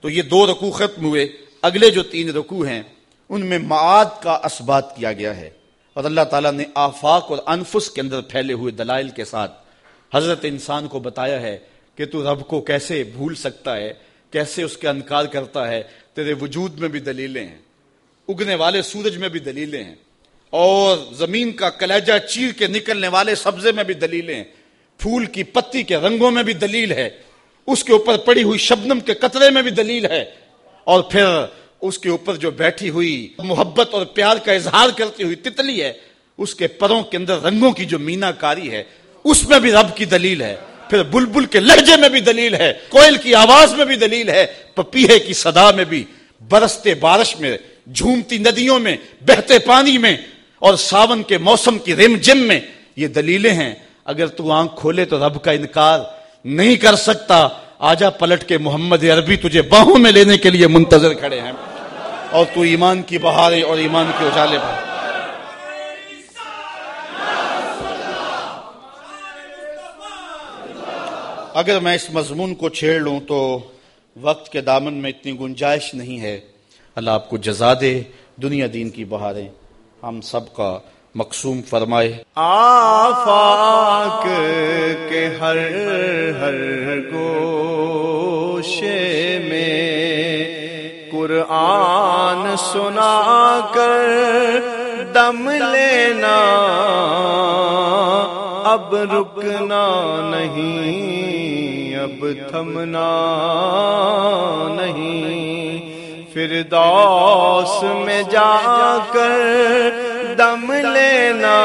تو یہ دو رکوع ختم ہوئے۔ اگلے جو تین رکوع ہیں، ان میں معاد کا اسبات کیا گیا ہے۔ اور اللہ تعالیٰ نے آفاق اور انفس کے اندر پھیلے ہوئے دلائل کے ساتھ حضرت انسان کو بتایا ہے کہ تو رب کو کیسے بھول سکتا ہے، کیسے اس کا انکار کرتا ہے، تیرے وجود میں بھی دلیلیں ہیں، اگنے والے سورج میں بھی دلیلیں ہیں، اور زمین کا کلیجہ چیر کے نکلنے والے سبزے میں بھی دلیلیں ہیں، پھول کی پتی کے رنگوں میں بھی دلیل ہے، اس کے اوپر پڑی ہوئی شبنم کے قطرے میں بھی دلیل ہے، اور پھر اس کے اوپر جو بیٹھی ہوئی محبت اور پیار کا اظہار کرتی ہوئی تتلی ہے، اس کے پروں کے اندر رنگوں کی جو مینا کاری ہے اس میں بھی رب کی دلیل ہے۔ پھر بلبل کے لہجے میں بھی دلیل ہے۔ کوئل کی آواز میں بھی دلیل ہے۔ پپیہے کی صدا میں بھی۔ برستے بارش میں، جھومتی ندیوں میں، بہتے پانی میں۔ اور ساون کے موسم کی رم جم میں یہ دلیلیں ہیں۔ اگر تو آنکھ کھولے تو رب کا انکار نہیں کر سکتا۔ آجا پلٹ کے محمد عربی تجھے باہوں میں لینے کے لیے منتظر کھڑے ہیں۔ اور تو ایمان کی بہاریں اور ایمان کے اجالے بھر اگر میں اس مضمون کو چھیڑ لوں تو وقت کے دامن میں اتنی گنجائش نہیں ہے۔ اللہ آپ کو جزا دے، دنیا دین کی بہاریں۔ ہم سب کا مقصوم فرمائے۔ آفاق کے ہر ہر گوشے میں قرآن سنا کر دم لینا۔ اب رکنا نہیں۔ اب تھمنا نہیں۔ پھر دوس میں جا کر دم لینا۔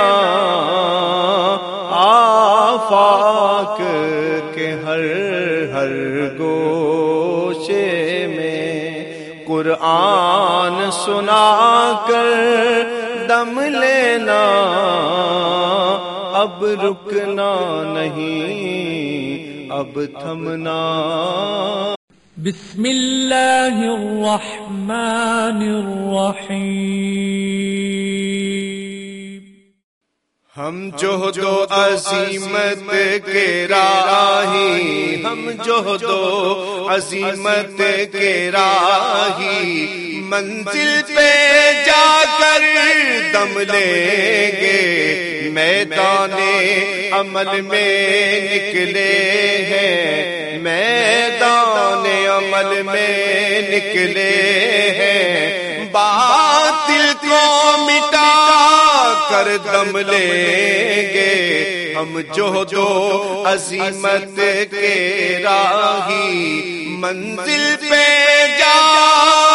آفاق کے ہر ہر گوشے میں قرآن سنا کر دم لینا۔ اب رکنا نہیں۔ اب تھمنا بسم اللہ الرحمن الرحیم۔ ہم جو دو عظیمت کے راہی ہم جو دو عظیمت کے راہی منزل پہ جا کر دم لیں گے۔ میدان عمل میں نکلے ہیں۔ میدان عمل میں نکلے ہیں۔ باطل کو مٹا کر دم لیں گے۔ ہم جو دو عظیمت کے راہی منزل پہ جا۔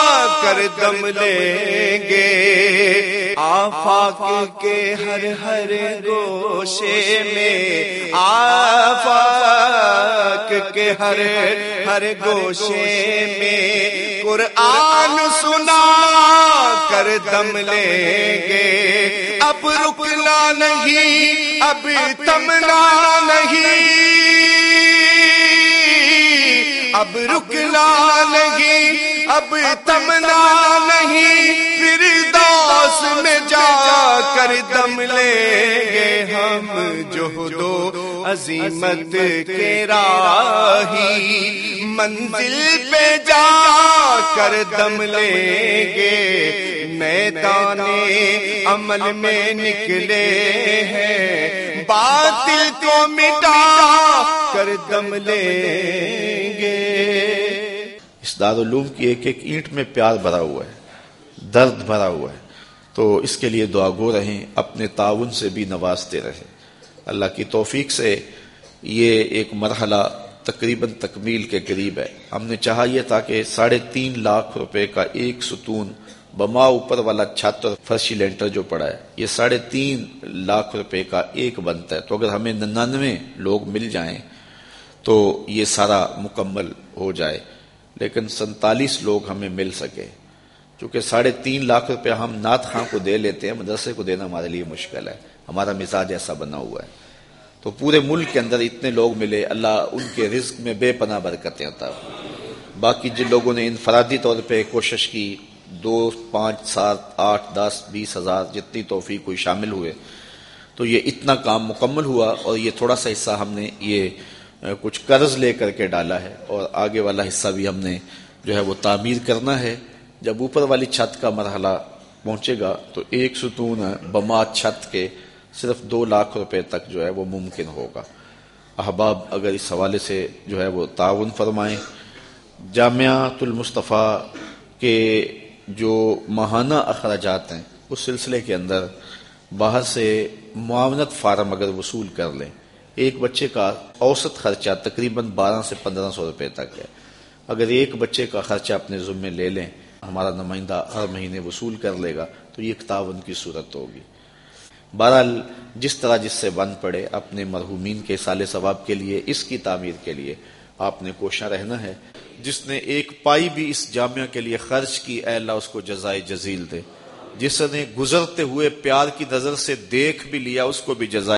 کر دم لیں گے۔ آفاق کے ہر ہر گوشے میں، آفاق کے ہر ہر گوشے میں قرآن سنا کر دم لیں گے۔ اب رکنا نہیں، اب تمنا نہیں۔ اب رکنا نہیں، اب تمنا نہیں، پھر دوس میں جا کر دم لیں گے ہم جو دو عظیمت کے راہی۔ منزل پہ جا کر دم لیں گے۔ میدان عمل میں نکلے ہیں۔ باطل کو مٹا کر دم لیں گے۔ اس دارالعلوم کی ایک ایک اینٹ میں پیار بھرا ہوا ہے، درد بھرا ہوا ہے۔ تو اس کے لیے دعا گو رہیں، اپنے تعاون سے بھی نوازتے رہیں۔ اللہ کی توفیق سے یہ ایک مرحلہ تقریباً تکمیل کے قریب ہے۔ ہم نے چاہا یہ تھا کہ ساڑھے تین لاکھ روپے کا ایک ستون بما اوپر والا چھت اور فرشی لینٹر جو پڑا ہے، یہ ساڑھے تین لاکھ روپے کا ایک بنتا ہے۔ تو اگر ہمیں ننانوے لوگ مل جائیں تو یہ سارا مکمل ہو جائے۔ لیکن سنتالیس لوگ ہمیں مل سکے۔ چونکہ ساڑھے تین لاکھ روپے ہم نعت خاں کو دے لیتے ہیں، مدرسے کو دینا ہمارے لیے مشکل ہے۔ ہمارا مزاج ایسا بنا ہوا ہے۔ تو پورے ملک کے اندر اتنے لوگ ملے، اللہ ان کے رزق میں بے پناہ برکتیں عطا باقی جن لوگوں نے انفرادی طور پہ کوشش کی دو، پانچ، سات، آٹھ، دس، بیس ہزار جتنی توفیق کوئی شامل ہوئے، تو یہ اتنا کام مکمل ہوا اور یہ تھوڑا سا حصہ ہم نے یہ کچھ قرض لے کر کے ڈالا ہے اور آگے والا حصہ بھی ہم نے جو ہے وہ تعمیر کرنا ہے۔ جب اوپر والی چھت کا مرحلہ پہنچے گا تو ایک ستون بمات چھت کے صرف دو لاکھ روپے تک جو ہے وہ ممکن ہوگا۔ احباب، اگر اس حوالے سے جو ہے وہ تعاون فرمائیں۔ جامعات المصطفیٰ کے جو ماہانہ اخراجات ہیں، اس سلسلے کے اندر باہر سے معاونت فارم اگر وصول کر لیں، ایک بچے کا اوسط خرچہ تقریباً بارہ سے پندرہ سو روپے تک ہے۔ اگر ایک بچے کا خرچہ اپنے ذمے لے لیں، ہمارا نمائندہ ہر مہینے وصول کر لے گا، تو یہ ایک تعاون کی صورت ہوگی۔ بہرحال، جس طرح جس سے بند پڑے، اپنے مرحومین کے سال ثواب کے لیے، اس کی تعمیر کے لیے آپ نے کوشاں رہنا ہے۔ جس نے ایک پائی بھی اس جامعہ کے لیے خرچ کی، اے اللہ، اس کو جزائے جزیل دے۔ جس نے گزرتے ہوئے پیار کی نظر سے دیکھ بھی لیا، اس کو بھی جزائے